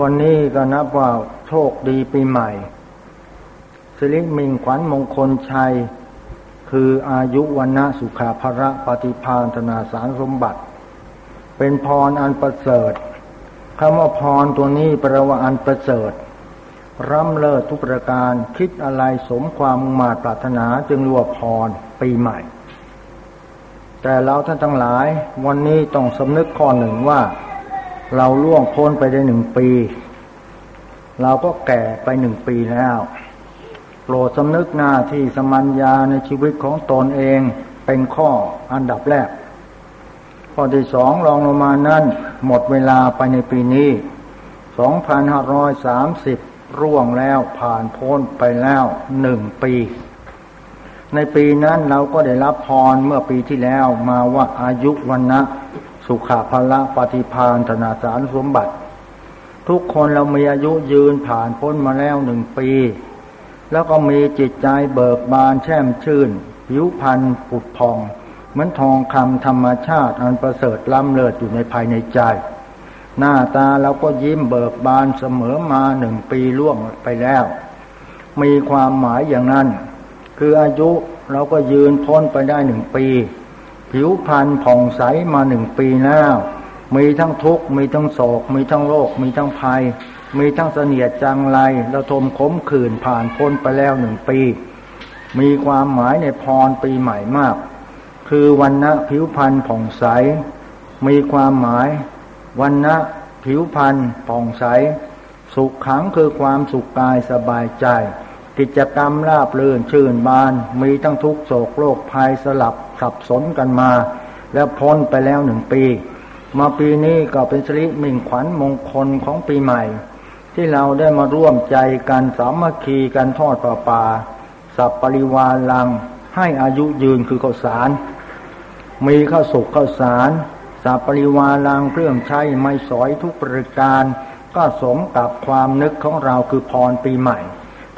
วันนี้ก็นับว่าโชคดีปีใหม่สิริมิงขวัญมงคลชัย คืออายุวันนะสุขาภระปฏิพานธนาสารสมบัติ เป็นพรอันประเสริฐคำว่าพรตัวนี้แปลว่าอันประเสริฐร่ำเลิศทุกประการคิดอะไรสมความมาตรปรารถนาจึงรัวพรปีใหม่ แต่เราท่านทั้งหลายวันนี้ต้องสำนึกข้อหนึ่งว่า เราล่วงพ้นไปได้หนึ่งปี เราก็แก่ไปหนึ่งปีแล้ว โปรดสำนึกหน้าที่สมัญญาในชีวิตของตนเองเป็นข้ออันดับแรก ข้อที่สองรองลงมานั่นหมดเวลาไปในปีนี้ 2530 ร่วงแล้วผ่านพ้นไปแล้วหนึ่งปี ในปีนั้นเราก็ได้รับพรเมื่อปีที่แล้วมาว่าอายุวันนะ สุขาภละปฏิพานธนาสารสมบัติ ทุกคนเรามีอายุยืนผ่านพ้นมาแล้วหนึ่งปี แล้วก็มีจิตใจเบิกบานแช่มชื่น ผิวพรรณปุดพอง เหมือนทองคำธรรมชาติอันประเสริฐล้ำเลิศอยู่ในภายในใจ หน้าตาเราก็ยิ้มเบิกบานเสมอมาหนึ่งปีล่วงไปแล้ว มีความหมายอย่างนั้น คืออายุเราก็ยืนพ้นไปได้หนึ่งปี ผิวพรรณผ่องใสมาหนึ่งปีแล้วมีทั้งทุกข์มีทั้งโศก มีทั้งโรคมีทั้งภัย มีทั้งเสนียดจังไรระทมขมขื่นผ่านพ้นไปแล้วหนึ่งปี มีความหมายในพรปีใหม่มาก คือวันนะผิวพรรณผ่องใส มีความหมาย วันนะผิวพรรณผ่องใส สุขขังคือความสุขกายสบายใจ กิจกรรมราบรื่นชื่นบาน มีทั้งทุกโศกโรคภัยสลับสับสนกันมา แล้วพ้นไปแล้วหนึ่งปี มาปีนี้ก็เป็นสิริมิ่งขวัญมงคลของปีใหม่ ที่เราได้มาร่วมใจกันสามัคคีกันทอดป่าป่าสับปริวาลัง ให้อายุยืนคือข้าวสาร มีข้าวสุกข้าวสารสับปริวาลางเครื่องใช้ไม่สอยทุกประการ ก็สมกับความนึกของเราคือพรปีใหม่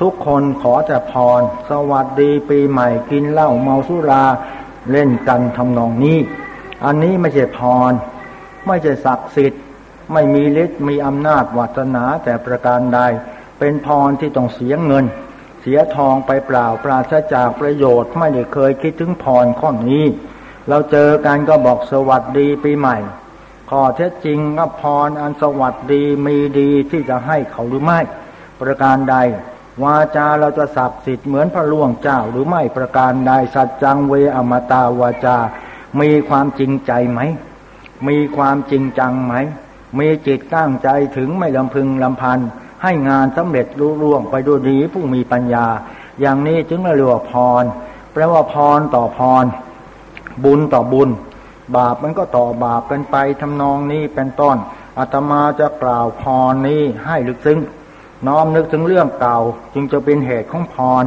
ทุกคนขอแต่พร สวัสดีปีใหม่กินเหล้าเมาสุราเล่นกันทำนองนี้ อันนี้ไม่ใช่พร ไม่ใช่ศักดิ์สิทธิ์ ไม่มีฤทธิ์มีอำนาจวัฒนาแต่ประการใด เป็นพรที่ต้องเสียเงิน เสียทองไปเปล่าปราศจากประโยชน์ไม่ได้เคยคิดถึงพรข้อนี้ เราเจอกันก็บอกสวัสดีปีใหม่ข้อเท็จจริงก็พรอันสวัสดีมีดีที่จะให้เขาหรือไม่ ประการใด วาจาเราจะศักดิ์สิทธิ์เหมือนพระล่วงเจ้าหรือไม่ประการใดสัจจังเวอมตาวาจา มีความจริงใจไหม มีความจริงจังไหม มีจิตตั้งใจถึงไม่ลำพึงลำพัน ให้งานสำเร็จรุ่ร่วงไปด้วยดีผู้มีปัญญา อย่างนี้จึงเรียกว่าพร แปลว่าพรต่อพร บุญต่อบุญ บาปมันก็ต่อบาปเป็นไปทำนองนี้เป็นต้นอาตมาจะกล่าวพรนี้ให้ลึกซึ้ง น้อมนึกถึงเรื่องเก่าจึงจะเป็นเหตุของพร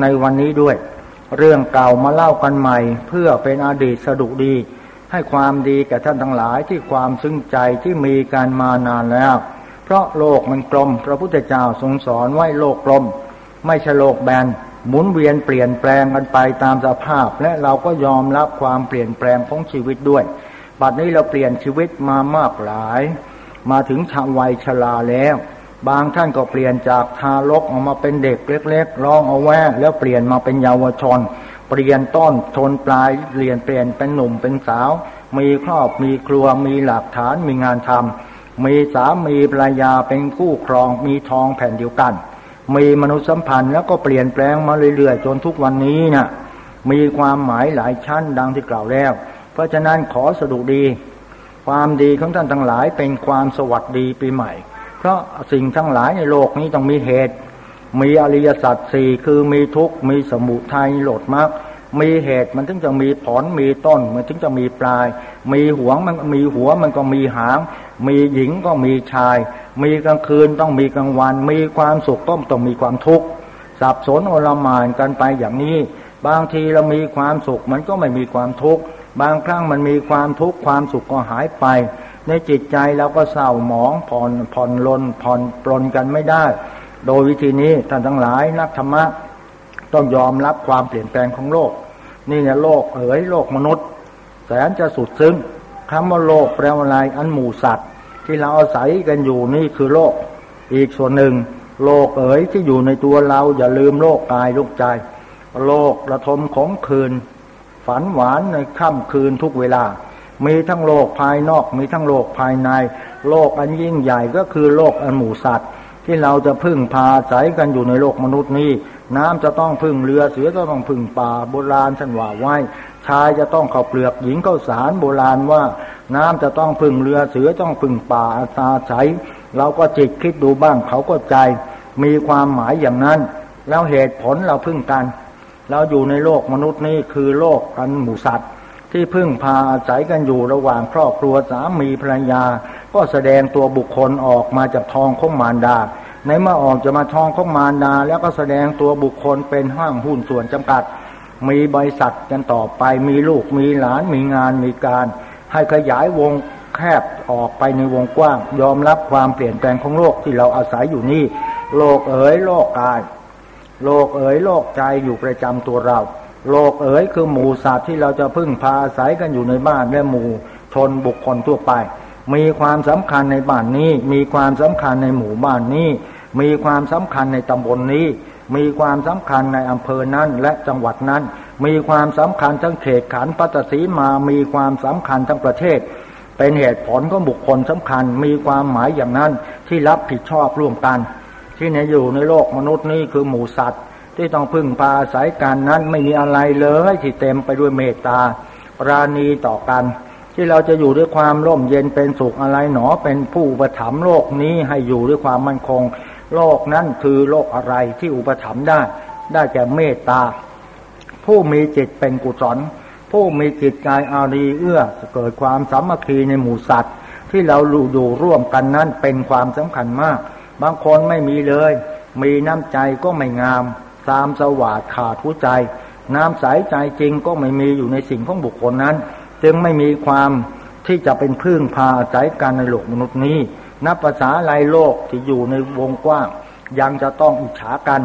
ในวันนี้ด้วย เรื่องเก่ามาเล่ากันใหม่ เพื่อเป็นอดีตสดุดี ให้ความดีแก่ท่านทั้งหลายที่ความซึ้งใจที่มีการมานานแล้ว เพราะโลกมันกลม พระพุทธเจ้าทรงสอนไว้โลกกลม ไม่ใช่โลกแบนหมุนเวียนเปลี่ยนแปลงกันไปตามสภาพ และเราก็ยอมรับความเปลี่ยนแปลงของชีวิตด้วย บัดนี้เราเปลี่ยนชีวิตมามากหลาย มาถึงชาวัยชราแล้ว บางท่านก็เปลี่ยนจากทารกออกมาเป็นเด็กเล็กๆร้องเอาแวะแล้วเปลี่ยนมาเป็นเยาวชน เปลี่ยนต้นชนปลายเปลี่ยนเปลี่ยนเป็นหนุ่มเป็นสาว มีครอบมีครัวมีหลักฐานมีงานทำมีสามีภรรยาเป็นคู่ครองมีทองแผ่นเดียวกัน มีมนุษยสัมพันธ์แล้วก็เปลี่ยนแปลงมาเรื่อยๆ จนทุกวันนี้นะ่ะมีความหมายหลายชั้นดังที่กล่าวแล้ว เพราะฉะนั้นขอสรุดี ความดีของท่านทั้งหลายเป็นความสวัสดีปีใหม่ เพราะสิ่งทั้งหลายในโลกนี้ต้องมีเหตุ มีอริยสัจสี่คือมีทุกข์มีสมุทัยโลดมรรคมีเหตุมันถึงจะมีผลมีต้น มันถึงจะมีปลาย มีหัวมันมีหัวมันก็มีหาง มีหญิงก็มีชาย มีกลางคืนต้องมีกลางวัน มีความสุขก็ต้องมีความทุกข์สับสนโอลมานกันไปอย่างนี้ บางทีเรามีความสุขมันก็ไม่มีความทุกข์บางครั้งมันมีความทุกข์ความสุขก็หายไป ในจิตใจเราก็เศร้าหมองผ่อนผ่อนลนผ่อนปลนกันไม่ได้ โดยวิธีนี้ท่านทั้งหลายนักธรรมะต้องยอมรับความเปลี่ยนแปลงของโลก นี่เนี่ยโลกเอ๋ยโลกมนุษย์ แสนจะสุดซึ้งคำว่าโลกแปลว่าอะไรอันหมู่สัตว์ ที่เราอาศัยกันอยู่นี่คือโลก อีกส่วนหนึ่ง โลกเอ๋ยที่อยู่ในตัวเราอย่าลืมโลกกายโลกใจ โลกระทมของคืน ฝันหวานในค่ำคืนทุกเวลา มีทั้งโลกภายนอก มีทั้งโลกภายใน โลกอันยิ่งใหญ่ก็คือโลกอันหมู่สัตว์ ที่เราจะพึ่งพาอาศัยกันอยู่ในโลกมนุษย์นี้ น้ำจะต้องพึ่งเรือเสือจะต้องพึ่งป่าโบราณท่านว่าไว้ ชายจะต้องเข้าเปลือกหญิงเข้าสารโบราณว่า น้ำจะต้องพึ่งเรือเสือต้องพึ่งป่าอาตาใสเราก็จิตคิดดูบ้างเขาก็ใจ มีความหมายอย่างนั้น แล้วเหตุผลเราพึ่งกัน เราอยู่ในโลกมนุษย์นี้คือโลกกันหมู่สัตว์ ที่พึ่งพาอาศัยกันอยู่ระหว่างครอบครัวสามีภรรยา ก็แสดงตัวบุคคลออกมาจากทองของมารดา ในเมื่อออกจะมาทองของมารดา แล้วก็แสดงตัวบุคคลเป็นห้างหุ้นส่วนจำกัด มีบริษัทกันต่อไปมีลูกมีหลานมีงานมีการ ให้ขยายวงแคบออกไปในวงกว้าง ยอมรับความเปลี่ยนแปลงของโลกที่เราอาศัยอยู่นี่ โลกเอ๋ยโลกกาย โลกเอ๋ยโลกใจอยู่ประจำตัวเรา โลกเอ๋ยคือหมู่สัตว์ที่เราจะพึ่งพาอาศัยกันอยู่ในบ้านและหมู่ชนบุคคลทั่วไป มีความสำคัญในบ้านนี้ มีความสำคัญในหมู่บ้านนี้ มีความสำคัญในตำบลนนี้ มีความสำคัญในอำเภอนั้นและจังหวัดนั้น มีความสำคัญทั้งเขตขันปัตสีมา มีความสำคัญทั้งประเทศ เป็นเหตุผลของบุคคลสำคัญ มีความหมายอย่างนั้นที่รับผิดชอบร่วมกัน ที่ในอยู่ในโลกมนุษย์นี้คือหมู่สัตว์ ที่ต้องพึ่งพาอาศัยกันนั้นไม่มีอะไรเลยที่เต็มไปด้วยเมตตาปราณีต่อกัน ที่เราจะอยู่ด้วยความร่มเย็นเป็นสุขอะไรหนอเป็นผู้อุปถัมภ์โลกนี้ให้อยู่ด้วยความมั่นคง โลกนั้นคือโลกอะไรที่อุปถัมภ์ได้ ได้แก่เมตตา ผู้มีจิตเป็นกุศลผู้มีจิตใจอารีเอื้อเกิดความสามัคคีในหมู่สัตว์ ที่เราอยู่ร่วมกันนั้นเป็นความสำคัญมาก บางคนไม่มีเลย มีน้ำใจก็ไม่งาม ตามสวาดขาดหัวใจ น้ำใสใจจริงก็ไม่มีอยู่ในสิ่งของบุคคลนั้น จึงไม่มีความที่จะเป็นพึ่งพาอาศัยกันในโลกมนุษย์นี้ นับภาษาลายโลกที่อยู่ในวงกว้าง ยังจะต้องอิจฉากัน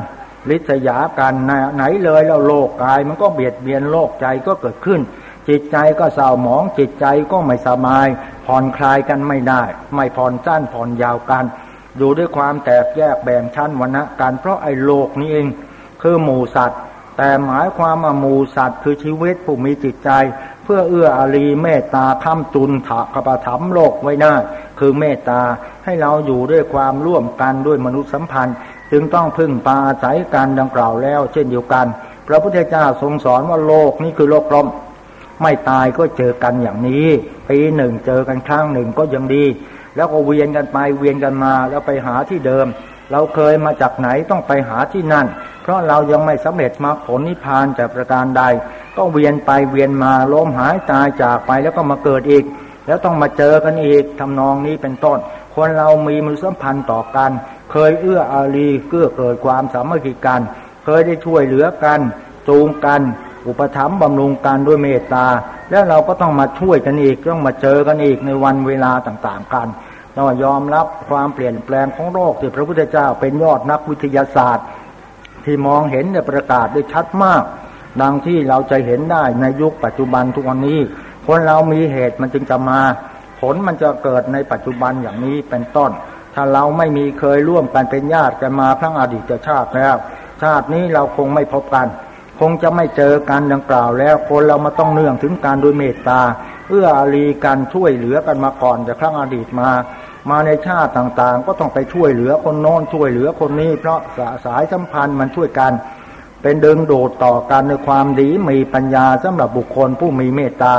ลิษยากันไหนเลยแล้วโลกกาย มันก็เบียดเบียนโลกใจก็เกิดขึ้น จิตใจก็เศร้าหมอง จิตใจก็ไม่สบาย ผ่อนคลายกันไม่ได้ ไม่ผ่อนสั้นผ่อนยาวกัน อยู่ด้วยความแตกแยกแบ่งชั้นวรรณะกันเพราะไอ้โลกนี้เอง คือหมูสัตว์ แต่หมายความว่าหมูสัตว์ คือชีวิตผู้มีจิตใจ เพื่อเอื้ออารีเมตตาค้ำจุนถะกระถมโลกไว้ได้คือเมตตาให้เราอยู่ด้วยความร่วมกันด้วยมนุษยสัมพันธ์ จึงต้องพึ่งพาอาศัยกันดังกล่าวแล้ว เช่นเดียวกัน พระพุทธเจ้าทรงสอนว่าโลกนี้คือโลกกลมไม่ตายก็เจอกันอย่างนี้ปีหนึ่งเจอกันครั้งหนึ่งก็ยังดี แล้วก็เวียนกันไปเวียนกันมาแล้วไปหาที่เดิม เราเคยมาจากไหนต้องไปหาที่นั่น เพราะเรายังไม่สำเร็จมรรคผลนิพพานจากประการใด ก็เวียนไปเวียนมาล้มหายตายจากไปแล้วก็มาเกิดอีก แล้วต้องมาเจอกันอีกทำนองนี้เป็นต้น คนเรามีมือสัมพันธ์ต่อกัน เคยเอื้ออารีเกื้อเกิดความสามัคคีกัน เคยได้ช่วยเหลือกันจูงกัน อุปถัมภ์บำรุงกันด้วยเมตตา แล้วเราก็ต้องมาช่วยกันอีกต้องมาเจอกันอีกในวันเวลาต่างๆกัน เรายอมรับความเปลี่ยนแปลงของโลกที่พระพุทธเจ้าเป็นยอดนักวิทยาศาสตร์ ที่มองเห็นในประกาศได้ชัดมาก ดังที่เราจะเห็นได้ในยุคปัจจุบันทุกวันนี้ คนเรามีเหตุมันจึงจะมา ผลมันจะเกิดในปัจจุบันอย่างนี้เป็นต้น ถ้าเราไม่มีเคยร่วมกันเป็นญาติกันมาทั้งอดีตชาติแล้ว ชาตินี้เราคงไม่พบกัน คงจะไม่เจอกันดังกล่าวแล้ว คนเรามาต้องเนื่องถึงการโดยเมตตาเอื้ออารีกันช่วยเหลือกันมาก่อนจากครั้งอดีตมา มาในชาติต่างๆ ก็ต้องไปช่วยเหลือคนโน้นช่วยเหลือคนนี้ เพราะสายสัมพันธ์มันช่วยกัน เป็นดึงโดดต่อกันในความดีมีปัญญาสำหรับบุคคลผู้มีเมตตา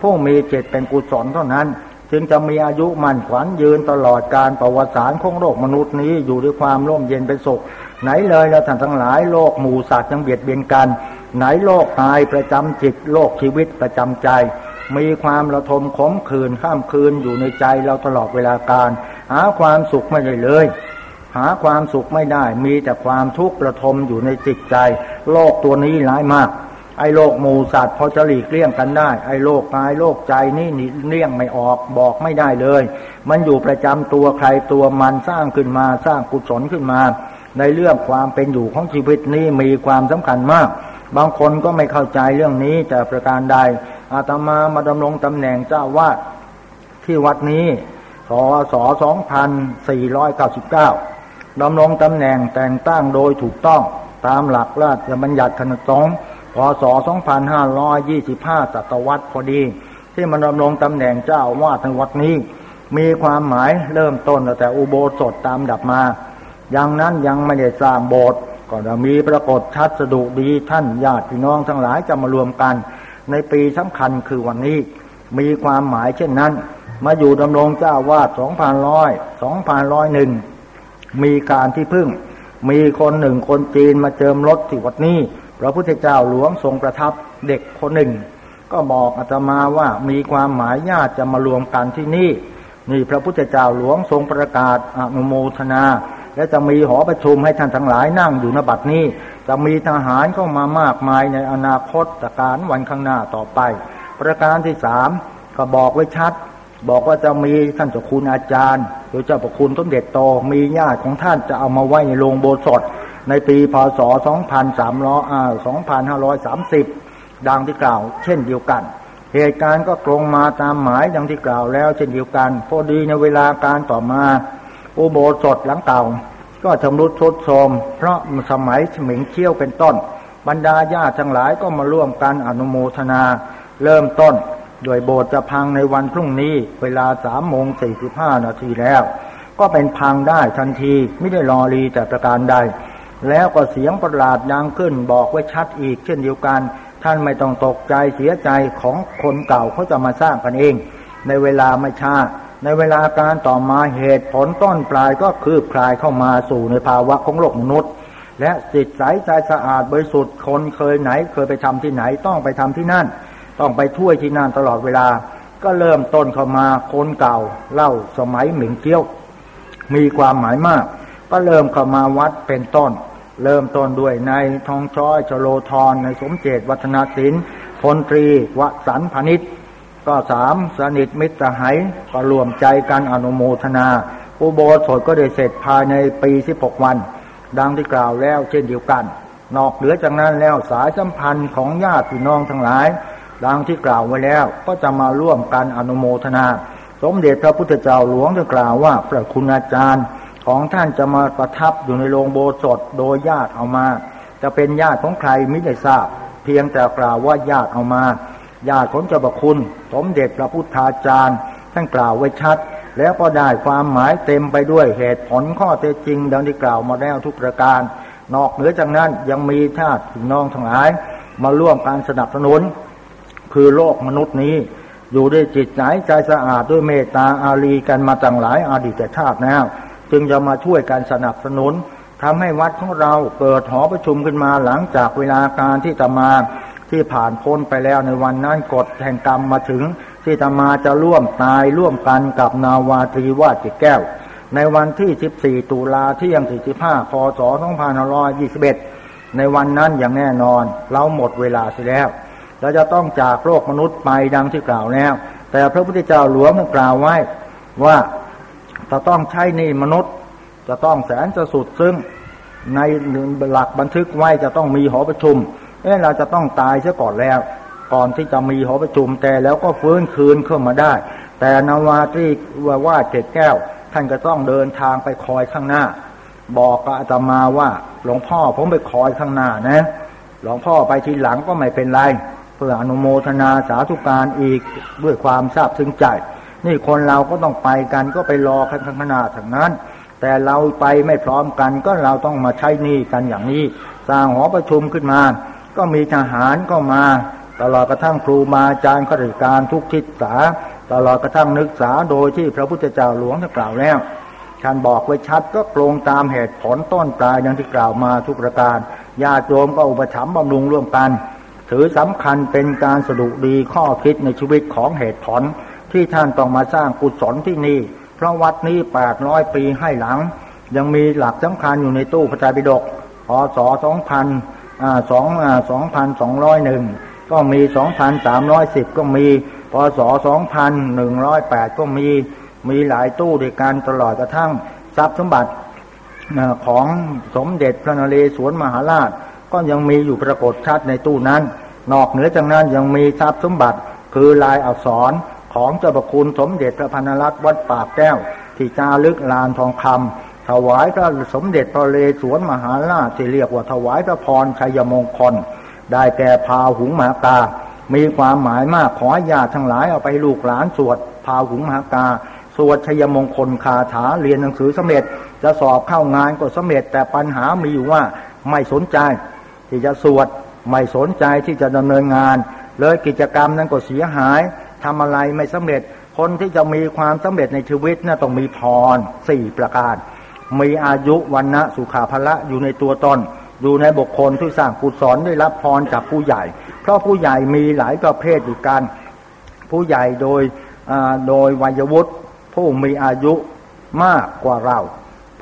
ผู้มีเจตเป็นกุศลเท่านั้น จึงจะมีอายุมั่นขวัญยืนตลอดการประวัติศาสตร์ของโลกมนุษย์นี้อยู่ด้วยความร่มเย็นเป็นสุข ไหนเลยเราท่านทั้งหลายโลกหมู่สัตว์ยังเบียดเบียนกัน ไหนโลกตายประจำจิตโลกชีวิตประจำใจ มีความระทมขมขื่นข้ามคืนอยู่ในใจเราตลอดเวลาการ หาความสุขไม่ได้เลย หาความสุขไม่ได้ มีแต่ความทุกข์ระทมอยู่ในจิตใจ โลกตัวนี้ร้ายมาก ไอ้โลกหมูสัตว์พอจะหลีกเลี่ยงกันได้ ไอ้โลกกายโลกใจนี่หนีเลี่ยงไม่ออกบอกไม่ได้เลย มันอยู่ประจำตัวใครตัวมันสร้างขึ้นมาสร้างกุศลขึ้นมา ในเรื่องความเป็นอยู่ของชีวิตนี้มีความสำคัญมากบางคนก็ไม่เข้าใจเรื่องนี้แต่ประการใด อาตมามาดำรงตำแหน่งเจ้าวาดที่วัดนี้ศศ2499ดำรงตำแหน่งแต่งตั้งโดยถูกต้องตามหลักราชบัญญัติคณะสงฆ์พศ 2525ศตวรรษพอดี ที่มันดำรงตำแหน่งเจ้าวาดในวัดนี้ มีความหมายเริ่มต้นแต่อุโบสถตามดับมา อย่างนั้นยังไม่ได้สร้างโบสถ์ก็จะมีปรากฏชัดสดุดีท่านญาติพี่น้องทั้งหลายจะมารวมกัน ในปีสำคัญคือวันนี้ มีความหมายเช่นนั้น มาอยู่ดำรงเจ้าวาด2,100 2,101มีการที่พึ่ง มีคนหนึ่งคนจีนมาเจิมรถที่วัดนี้พระพุทธเจ้าหลวงทรงประทับเด็กคนหนึ่ง ก็บอกอาตมาว่ามีความหมายญาติจะมารวมกันที่นี่ นี่พระพุทธเจ้าหลวงทรงประกาศอนุโมทนา และจะมีหอประชุมให้ท่านทั้งหลายนั่งอยู่ในบัดนี้ จะมีทหารเข้ามามากมายในอนาคตการวันข้างหน้าต่อไป ประการที่สามก็บอกไว้ชัด บอกว่าจะมีท่านเจ้าคุณอาจารย์หรือเจ้าประคุณสมเด็จโตมีญาติของท่านจะเอามาไว้ในโรงโบสถในปีพศ 2530 ดังที่กล่าว เช่นเดียวกัน เหตุการณ์ก็ตรงมาตามหมายดังที่กล่าวแล้ว เช่นเดียวกัน พอดีในเวลาการต่อมา อุโบสถหลังเก่า ก็ชำรุดทรุดโทรมเพราะสมัยฉมิงเชี่ยวเป็นต้น บรรดาญาติทั้งหลายก็มาร่วมกันอนุโมทนา เริ่มต้นโดยโบสถ์จะพังในวันพรุ่งนี้ เวลาสามโมงสี่สิบห้านาทีแล้ว ก็เป็นพังได้ทันทีไม่ได้รอรีแต่ประการใด แล้วก็เสียงประหลาดดังขึ้นบอกไว้ชัดอีกเช่นเดียวกัน ท่านไม่ต้องตกใจเสียใจของคนเก่าเขาจะมาสร้างกันเอง ในเวลาไม่ช้า ในเวลาการต่อมาเหตุผลต้นปลายก็คืบคลายเข้ามาสู่ในภาวะของโลกมนุษย์ และจิตใสใจสะอาดบริสุทธิ์คนเคยไหนเคยไปทำที่ไหนต้องไปทำที่นั่น ต้องไปช่วยที่นั่นตลอดเวลา ก็เริ่มต้นเข้ามาคนเก่าเล่าสมัยหมิงเกี้ยว มีความหมายมาก ก็เริ่มเข้ามาวัดเป็นต้น เริ่มต้นด้วยในทองช้อยชโลธรในสมเจตวัฒนศิลป์พลตรีวสันพนิษ ก็สามสนิทมิตรไหก็รวมใจกันอนุโมทนาอุโบสถก็ได้เสร็จภายในปีสิบหกวัน ดังที่กล่าวแล้วเช่นเดียวกัน นอกเหนือจากนั้นแล้วสายสัมพันธ์ของญาติพี่น้องทั้งหลาย ดังที่กล่าวไว้แล้วก็จะมาร่วมกันอนุโมทนา สมเด็จพระพุทธเจ้าหลวงได้กล่าวว่าพระคุณอาจารย์ของท่านจะมาประทับอยู่ในโรงโบสถโดยญาติเอามา จะเป็นญาติของใครไม่ได้ทราบ เพียงแต่กล่าวว่าญาติเอามา ญาติของเจ้าประคุณ สมเด็จพระพุทธาจารย์ท่านกล่าวไว้ชัด แล้วก็ได้ความหมายเต็มไปด้วยเหตุผลข้อเท็จจริง ดังที่กล่าวมาแล้วทุกประการ นอกเหนือจากนั้นยังมีชาติพี่น้องทั้งหลาย มาร่วมการสนับสนุน คือโลกมนุษย์นี้ อยู่ด้วยจิตใจใจสะอาดด้วยเมตตาอารีกันมาตั้งหลายอดีตชาติแล้วจึงจะมาช่วยการสนับสนุนทำให้วัดของเราเกิดหอประชุมขึ้นมาหลังจากเวลาการที่ตมา ที่ผ่านพ้นไปแล้วในวันนั้นกฎแห่งกรรมมาถึง ที่ตมาจะร่วมตายร่วมกันกับนาวาตรีวาจิแก้ว ในวันที่ 14 ตุลาที่ยัง45พศ2521 ในวันนั้นอย่างแน่นอน เราหมดเวลาเสียแล้วเราจะต้องจากโลกมนุษย์ไปดังที่กล่าวแล้ว แต่พระพุทธเจ้าหลวงกล่าวไว้ว่าจะต้องใช้นี่มนุษย์ จะต้องแสนจะสุดซึ่งในหลักบันทึกไว้จะต้องมีหอประชุม เอ้เราจะต้องตายซะก่อนแล้ว ก่อนที่จะมีหอประชุมแต่แล้วก็ฟื้นคืนขึ้นมาได้ แต่นาวาที่ว่าว่าเจ็ดแก้ว ท่านก็ต้องเดินทางไปคอยข้างหน้า บอกกับอาตมาว่าหลวงพ่อผมไปคอยข้างหน้านะหลวงพ่อไปทีหลังก็ไม่เป็นไรเพื่ออนุโมทนาสาธุการอีกด้วยความทราบซึ้งใจ นี่คนเราก็ต้องไปกันก็ไปรอข้างหน้าทางนั้น แต่เราไปไม่พร้อมกันก็เราต้องมาใช้นี่กันอย่างนี้ สร้างหอประชุมขึ้นมา ก็มีทหารก็มา ตลอดกระทั่งครูมาอาจารย์ข้าราชการทุกทิศสาตลอดกระทั่งนึกษาโดยที่พระพุทธเจ้าหลวงท่านกล่าวแล้วท่านบอกไว้ชัดก็ตรงตามเหตุผลต้นปลายอย่างที่กล่าวมาทุกประการญาติโยมก็อุปถัมภ์บำรุงร่วมกัน ถือสำคัญเป็นการสรุปดีข้อคิดในชีวิตของเหตุผล ที่ท่านต้องมาสร้างกุศลที่นี่ เพราะวัดนี้แปดร้อยปีให้หลัง ยังมีหลักสำคัญอยู่ในตู้พระไตรปิฎกพศสองพัน สองสองพันสองร้อยหนึ่งก็มีสองพันสามร้อยสิบก็มีพศสองพันหนึ่งร้อยแปดก็มีมีหลายตู้ด้วยกันตลอดกระทั่งทรัพย์สมบัติของสมเด็จพระนเรศวรมหาราช ก็ยังมีอยู่ปรากฏชัดในตู้นั้น นอกเหนือจากนั้นยังมีทรัพย์สมบัติคือลายอักษรของเจ้าประคุณสมเด็จพระพันรัตน์วัดปากแก้วที่จารึกลานทองคำ ถวายพระสมเด็จพระเลสวนมหาราชที่เรียกว่าถวายพระพรชัยมงคล ได้แก่พาหุงมหากา มีความหมายมากขอญาติทั้งหลายเอาไปลูกหลานสวดพาหุงมหากา สวดชัยมงคลคาถาเรียนหนังสือสมเด็จ จะสอบเข้างานก็สมเด็จแต่ปัญหามีอยู่ว่าไม่สนใจ ที่จะสวดไม่สนใจที่จะดำเนินงาน เลยกิจกรรมนั้นก็เสียหายทำอะไรไม่สำเร็จ คนที่จะมีความสำเร็จในชีวิตนะ่ะต้องมีพรสี่ประการ มีอายุวันนะสุขาภละอยู่ในตัวตนอยู่ในบุคคลที่สร้างกุศลได้รับพรจากผู้ใหญ่ เพราะผู้ใหญ่มีหลายประเภทอยู่กัน ผู้ใหญ่โดยโดยวัยวุฒิผู้มีอายุมากกว่าเรา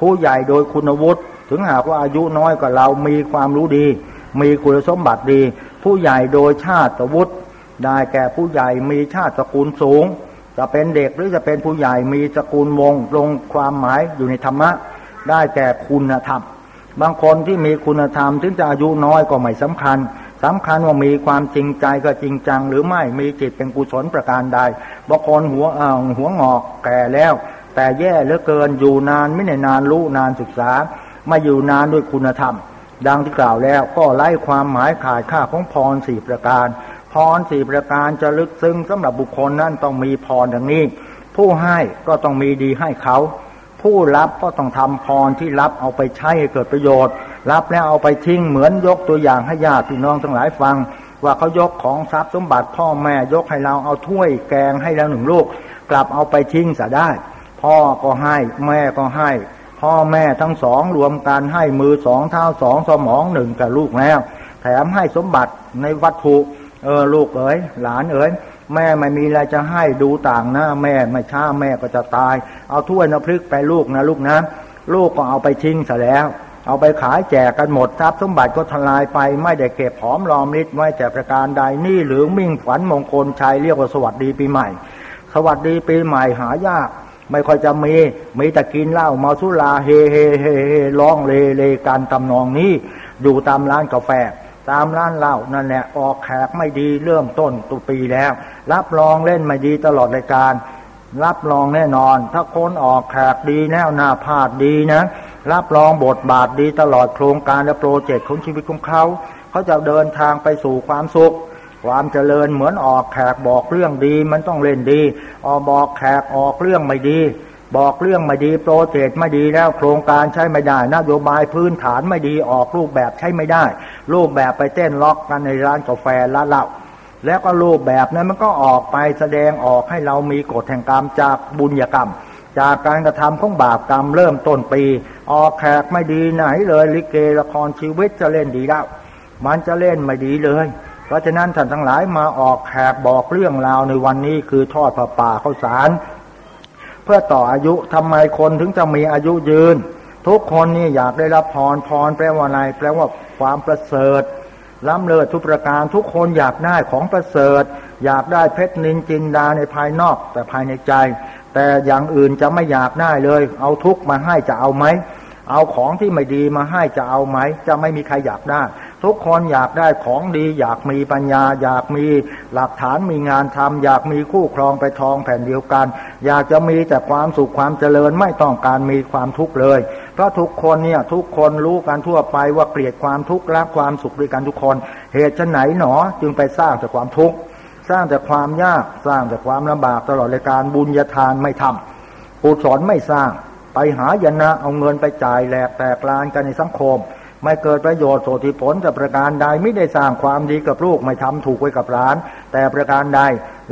ผู้ใหญ่โดยคุณวุฒิถึงหากว่าอายุน้อยกว่าเรามีความรู้ดี มีคุณสมบัติดี ผู้ใหญ่โดยชาติวุฒิได้แก่ผู้ใหญ่มีชาติสกุลสูง จะเป็นเด็กหรือจะเป็นผู้ใหญ่มีสกุลวงลงความหมายอยู่ในธรรมะ ได้แก่คุณธรรม บางคนที่มีคุณธรรม ถึงจะอายุน้อยก็ไม่สำคัญสำคัญว่ามีความจริงใจก็จริงจัง หรือไม่มีจิตเป็นกุศลประการใดบางคนหัวอ่าหัวงอกแก่แล้ว แต่แย่เหลือเกินอยู่นานไม่ในนานรู้นานศึกษามาอยู่นานด้วยคุณธรรม ดังที่กล่าวแล้วก็ไล่ความหมายขาดค่าของพรสี่ประการพรสี่ประการจะลึกซึ้งสำหรับบุคคลนั้นต้องมีพรดังนี้ ผู้ให้ก็ต้องมีดีให้เขา ผู้รับก็ต้องทำพรที่รับเอาไปใช้ให้เกิดประโยชน์ รับแล้วเอาไปทิ้งเหมือนยกตัวอย่างให้ญาติพี่น้องทั้งหลายฟัง ว่าเขายกของทรัพย์สมบัติพ่อแม่ยกให้เราเอาถ้วยแกงให้แล้วหนึ่งลูก กลับเอาไปทิ้งเสียได้ พ่อก็ให้แม่ก็ให้ พ่อแม่ทั้งสองรวมกันให้มือสองเท้าสองสมองหนึ่งกับลูกแล้ว แถมให้สมบัติในวัตถุเออลูกเอ๋ยหลานเอ๋ย แม่ไม่มีอะไรจะให้ดูต่างหน้าแม่ไม่ช้าแม่ก็จะตาย เอาถ้วยน้ำพริกไปลูกนะลูกนะ ลูกก็เอาไปทิ้งซะแล้ว เอาไปขายแจกกันหมดทรัพย์สมบัติก็ทลายไป ไม่ได้เก็บหอมรอมริดไว้แจกประการใดนี่หรือมิ่งฝันมงคลชัยเรียกว่าสวัสดีปีใหม่ สวัสดีปีใหม่หายากไม่ค่อยจะมี มีแต่กินเหล้าเมาสุราเฮเฮเฮเฮร้องเลเลการตำนองนี้ อยู่ตามร้านกาแฟ ตามร้านเหล้านั่นแหละออกแขกไม่ดีเริ่มต้นตุปีแล้ว รับรองเล่นไม่ดีตลอดรายการ รับรองแน่นอน ถ้าคนออกแขกดีแน่วหน้าพาดดีนะ รับรองบทบาทดีตลอดโครงการและโปรเจกต์ของชีวิตของเขาเขาจะเดินทางไปสู่ความสุขความเจริญเหมือนออกแขกบอกเรื่องดี มันต้องเล่นดี ออกบอกแขกออกเรื่องไม่ดี บอกเรื่องไม่ดีโปรเจกต์ไม่ดีแล้วโครงการใช้ไม่ได้นโยบายพื้นฐานไม่ดีออกรูปแบบใช้ไม่ได้ รูปแบบไปเต้นล็อกกันในร้านกาแฟละเหล้าแล้วก็รูปแบบนั้นมันก็ออกไปแสดงออกให้เรามีกฎแห่งกรรมจากบุญญกรรม จากการกระทำของบาปกรรมเริ่มต้นปี ออกแขกไม่ดีไหนเลยลิเกละครชีวิตจะเล่นดีแล้วมันจะเล่นไม่ดีเลย เพราะฉะนั้นท่านทั้งหลายมาออกแขกบอกเรื่องราวในวันนี้คือทอดผ้าป่าข้าวสาร เพื่อต่ออายุทำไมคนถึงจะมีอายุยืน ทุกคนนี่อยากได้รับพรพรแปลว่าอะไรแปลว่าความประเสริฐล้ำเลิศทุกประการทุกคนอยากได้ของประเสริฐ อยากได้เพชรนินจินดาในภายนอกแต่ภายในใจ แต่อย่างอื่นจะไม่อยากได้เลย เอาทุกมาให้จะเอาไหมเอาของที่ไม่ดีมาให้จะเอาไหม จะไม่มีใครอยากได้ ทุกคนอยากได้ของดีอยากมีปัญญา อยากมีหลักฐานมีงานทำอยากมีคู่ครองไปทองแผ่นเดียวกัน อยากจะมีแต่ความสุขความเจริญไม่ต้องการมีความทุกข์เลย เพราะทุกคนเนี่ยทุกคนรู้กันทั่วไปว่าเกลียดความทุกข์รักความสุขด้วยกันทุกคน เหตุจะไหนหนอจึงไปสร้างแต่ความทุกข์สร้างแต่ความยากสร้างแต่ความลำบากตลอดรายการบุญญาทานไม่ทำปุสอนไม่สร้างไปหายนะเอาเงินไปจ่ายแหลกแตกลานกันในสังคม ไม่เกิดประโยชน์โสติผลแต่ประการใดไม่ได้สร้างความดีกับลูกไม่ทำถูกไว้กับหลาน แต่ประการใด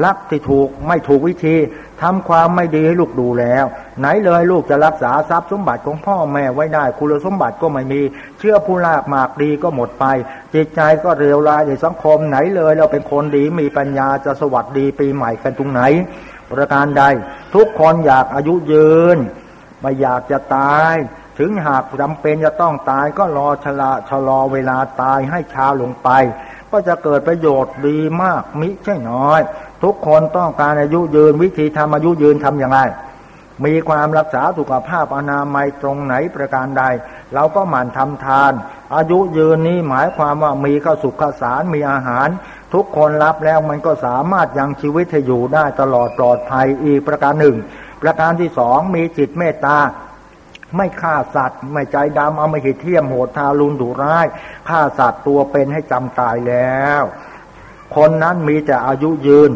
รักที่ถูกไม่ถูกวิธีทำความไม่ดีให้ลูกดูแล้ว ไหนเลยลูกจะรักษาทรัพย์สมบัติของพ่อแม่ไว้ได้คุณสมบัติก็ไม่มี เชื่อผู้ลากมากดีก็หมดไป จิตใจก็เรียวรายในสังคมไหนเลยเราเป็นคนดีมีปัญญาจะสวัสดีปีใหม่กันตรงไหน ประการใด ทุกคนอยากอายุยืนไม่อยากจะตาย ถึงหากจำเป็นจะต้องตายก็รอชะลาชะลอเวลาตายให้ช้าลงไป ก็จะเกิดประโยชน์ดีมากมิใช่น้อย ทุกคนต้องการอายุยืนวิธีทำอายุยืนทำอย่างไรมีความรักษาสุขภาพอนามัยตรงไหนประการใด เราก็หมั่นทำทาน อายุยืนนี้หมายความว่ามีข้าวสุขข้าวสารมีอาหาร ทุกคนรับแล้วมันก็สามารถยังชีวิตให้อยู่ได้ตลอดปลอดภัยอีกประการหนึ่ง ประการที่สองมีจิตเมตตา ไม่ฆ่าสัตว์ ไม่ใจดำเอาไม่หิดเทียมโหดทารุณดุร้ายฆ่าสัตว์ตัวเป็นให้จำตายแล้ว คนนั้นมีแต่อายุยืน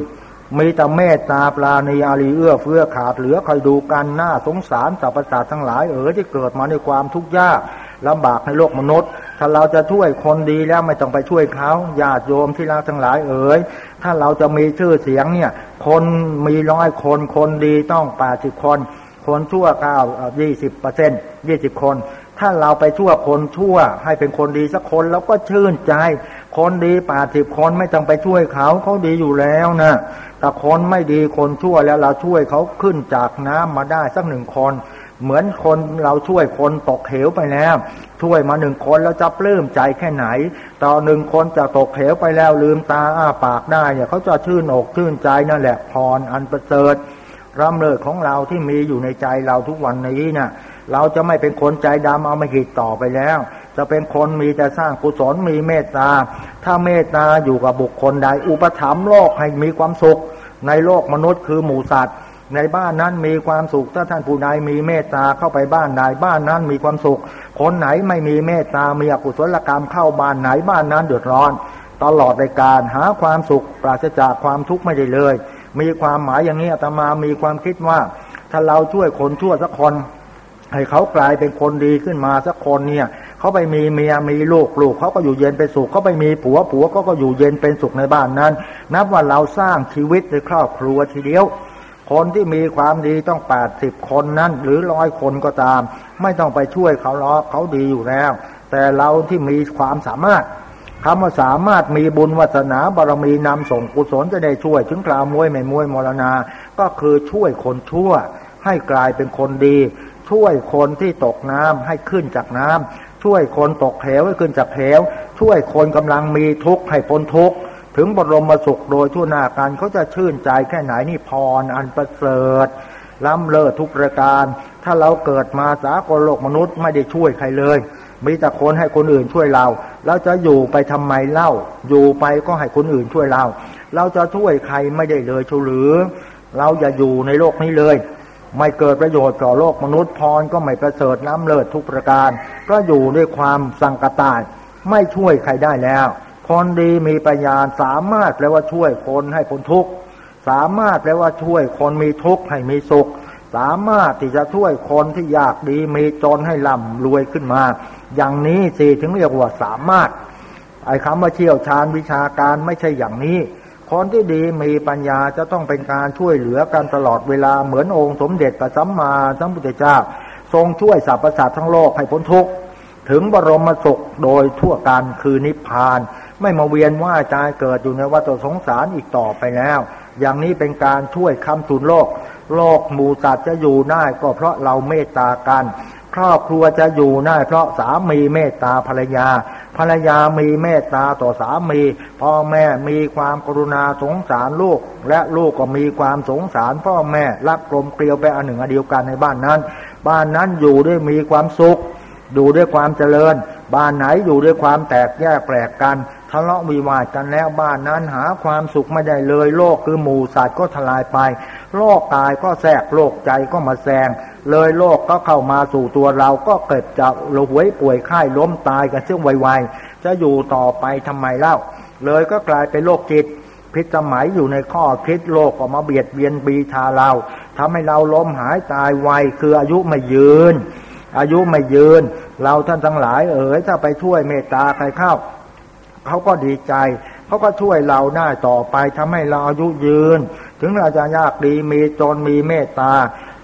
มีแต่เมตตาปราณีอารีเอื้อเฟื้อขาดเหลือคอยดูกันหน้าสงสารสรรพสัตว์ทั้งหลายเอ๋ยที่เกิดมาในความทุกข์ยากลำบากในโลกมนุษย์ ถ้าเราจะช่วยคนดีแล้วไม่ต้องไปช่วยเขาญาติโยมที่รักทั้งหลายเอ๋ย ถ้าเราจะมีชื่อเสียงเนี่ย คนมีร้อยคนคนดีต้องแปดสิบคน คนชั่วเก้ายี่สิบเปอร์เซ็นต์ยี่สิบคน ถ้าเราไปชั่วคนชั่ว ให้เป็นคนดีสักคนแล้วก็ชื่นใจ คนดีแปดสิบคนไม่ต้องไปช่วยเขาเขาดีอยู่แล้วนะแต่คนไม่ดีคนชั่วแล้วเราช่วยเขาขึ้นจากน้ำมาได้สักหนึ่งคน เหมือนคนเราช่วยคนตกเหวไปแล้ว ช่วยมาหนึ่งคนแล้วจะปลื้มใจแค่ไหน ต่อหนึ่งคนจะตกเหวไปแล้วลืมตาอ้าปากได้เนี่ยเขาจะชื่นอกชื่นใจนั่นแหละพรอันประเสริฐ ร่ำเลิศของเราที่มีอยู่ในใจเราทุกวันนี้นะ่ะเราจะไม่เป็นคนใจดำเอามาหิดต่อไปแล้ว จะเป็นคนมีแต่สร้างกุศลมีเมตตา ถ้าเมตตาอยู่กับบุคคลใด อุปถัมภ์โลกให้มีความสุข ในโลกมนุษย์คือหมูสัตว์ ในบ้านนั้นมีความสุข ถ้าท่านผู้ใดมีเมตตาเข้าไปบ้านใดบ้านนั้นมีความสุข คนไหนไม่มีเมตตามีอกุศลกรรมเข้าบ้านไหนบ้านนั้นเดือดร้อน ตลอดในการหาความสุขปราศจากความทุกข์ไม่ได้เลย มีความหมายอย่างนี้อาตมามีความคิดว่า ถ้าเราช่วยคนชั่วสักคนให้เขากลายเป็นคนดีขึ้นมาสักคนเนี่ยเขาไปมีเมียมีลูกลูกเขาก็อยู่เย็นเป็นสุขเขาไปมีผัวผัวเขาก็อยู่เย็นเป็นสุขในบ้านนั้น นับว่าเราสร้างชีวิตในครอบครัวทีเดียว คนที่มีความดีต้องแปดสิบคนนั้น หรือร้อยคนก็ตาม ไม่ต้องไปช่วยเขาล้อเขาดีอยู่แล้ว แต่เราที่มีความสามารถ คำว่าสามารถมีบุญวัสนาบารมีนำส่งกุศลจะได้ช่วย ถึงกลาวมวยไม่มวยมรณา ก็คือช่วยคนชั่ว ให้กลายเป็นคนดี ช่วยคนที่ตกน้ำให้ขึ้นจากน้ำช่วยคนตกเหวให้ขึ้นจากเหวช่วยคนกำลังมีทุกข์ให้พ้นทุกข์ถึงบรมสุขโดยทั่วหน้ากันเขาจะชื่นใจแค่ไหนนี่พรอันประเสริฐล้ำเลิศทุกประการ ถ้าเราเกิดมาสากลโลกมนุษย์ไม่ได้ช่วยใครเลย มีแต่คนให้คนอื่นช่วยเราเราจะอยู่ไปทำไมเล่า อยู่ไปก็ให้คนอื่นช่วยเรา เราจะช่วยใครไม่ได้เลยชหรือ เราอย่าอยู่ในโลกนี้เลย ไม่เกิดประโยชน์ต่อโลกมนุษย์พรก็ไม่ประเสริฐล้ำเลิศทุกประการ ก็อยู่ด้วยความสังกตายไม่ช่วยใครได้แล้ว คนดีมีปัญญาสามารถแปลว่าช่วยคนให้พ้นทุกข์สามารถแปลว่าช่วยคนมีทุกข์ให้มีสุข สามารถที่จะช่วยคนที่อยากดีมีจนให้ร่ำรวยขึ้นมา อย่างนี้สิถึงเรียกว่าสามารถ ไอ้คำว่าเชี่ยวชาญวิชาการไม่ใช่อย่างนี้ คนที่ดีมีปัญญาจะต้องเป็นการช่วยเหลือกันตลอดเวลาเหมือนองค์สมเด็จพระสัมมาสัมพุทธเจ้า ทรงช่วยสรรพสัตว์ทั้งโลกให้พ้นทุกข์ถึงบรมสุขโดยทั่วกันคือนิพพาน ไม่มาเวียนว่าใจเกิดอยู่ในวัฏสงสารอีกต่อไปแล้ว อย่างนี้เป็นการช่วยคำทุนโลก โลกหมูสัตว์จะอยู่ได้ก็เพราะเราเมตตากัน ครอบครัวจะอยู่ได้เพราะสามีเมตตาภรรยา ภรรยามีเมตตาต่อสามีพ่อแม่มีความกรุณาสงสารลูก และลูกก็มีความสงสารพ่อแม่รักกลมเกลียวไปอันหนึ่งอันเดียวกันในบ้านนั้น บ้านนั้นอยู่ด้วยมีความสุขอยู่ด้วยความเจริญ บ้านไหนอยู่ด้วยความแตกแยกแปลกกันะเลาะวิวาทกันแล้วบ้านนั้นหาความสุขไม่ได้เลย โลกคือหมู่สัตว์ก็ทลายไป โลกกายก็แทรกโลกใจก็มาแซงเลยโลกก็เข้ามาสู่ตัวเราก็เกิดจะเราหวยป่วยไข้ล้มตายกันเชื่อไวๆจะอยู่ต่อไปทำไมเล่า เลยก็กลายเป็นโลกจิตพิษสมัยอยู่ในข้อคิดโลกก็มาเบียดเบียนบีชาเราทำให้เราล้มหายตายไวคืออายุไม่ยืน อายุไม่ยืน เราท่านทั้งหลายเอ๋ยถ้าไปช่วยเมตตาใครเข้า เขาก็ดีใจเขาก็ช่วยเราได้ต่อไปทำให้เราอายุยืน ถึงเราจะยากดีมีจนมีเมตตา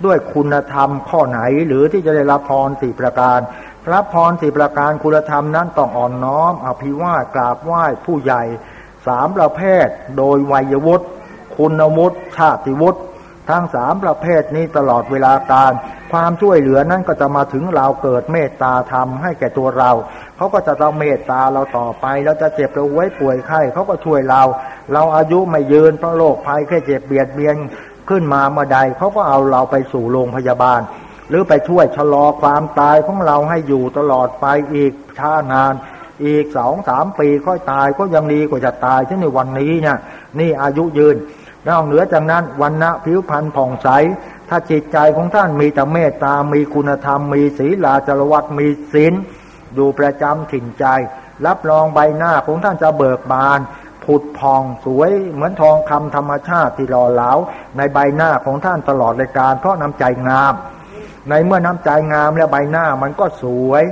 ด้วยคุณธรรมข้อไหนหรือที่จะได้รับพรสี่ประการรับพรสี่ประการคุณธรรมนั้นต้องอ่อนน้อมอภิวาสกราบไหว้ผู้ใหญ่สามประเภทโดยวัยวุฒิคุณวุฒิชาติวุฒิ ทั้งสามประเภทนี้ตลอดเวลาการความช่วยเหลือนั้นก็จะมาถึงเราเกิดเมตตาธรรมให้แก่ตัวเรา เขาก็จะต้องเมตตาเราต่อไปเราจะเจ็บเราไว้ป่วยไข้เขาก็ช่วยเรา เราอายุไม่ยืนเพราะโรคภัยแค่เจ็บเบียดเบียนขึ้นมาเมื่อใดเขาก็เอาเราไปสู่โรงพยาบาล หรือไปช่วยชะลอความตายของเราให้อยู่ตลอดไปอีกช้านานอีกสองสามปีค่อยตายก็ยังดีกว่าจะตายเช่นในวันนี้เนี่ยนี่อายุยืน นอกเหนือจากนั้นวันณะผิวพรรณผ่องใส ถ้าจิตใจของท่านมีแต่เมตตา มีคุณธรรม มีศีลาจรวัตมีศีลดูประจำถิ่นใจ รับรองใบหน้าของท่านจะเบิกบาน ผุดพองสวยเหมือนทองคำธรรมชาติที่หล่อเหลาในใบหน้าของท่านตลอดรายการเพราะน้ำใจงาม ในเมื่อน้ำใจงามและใบหน้ามันก็สวย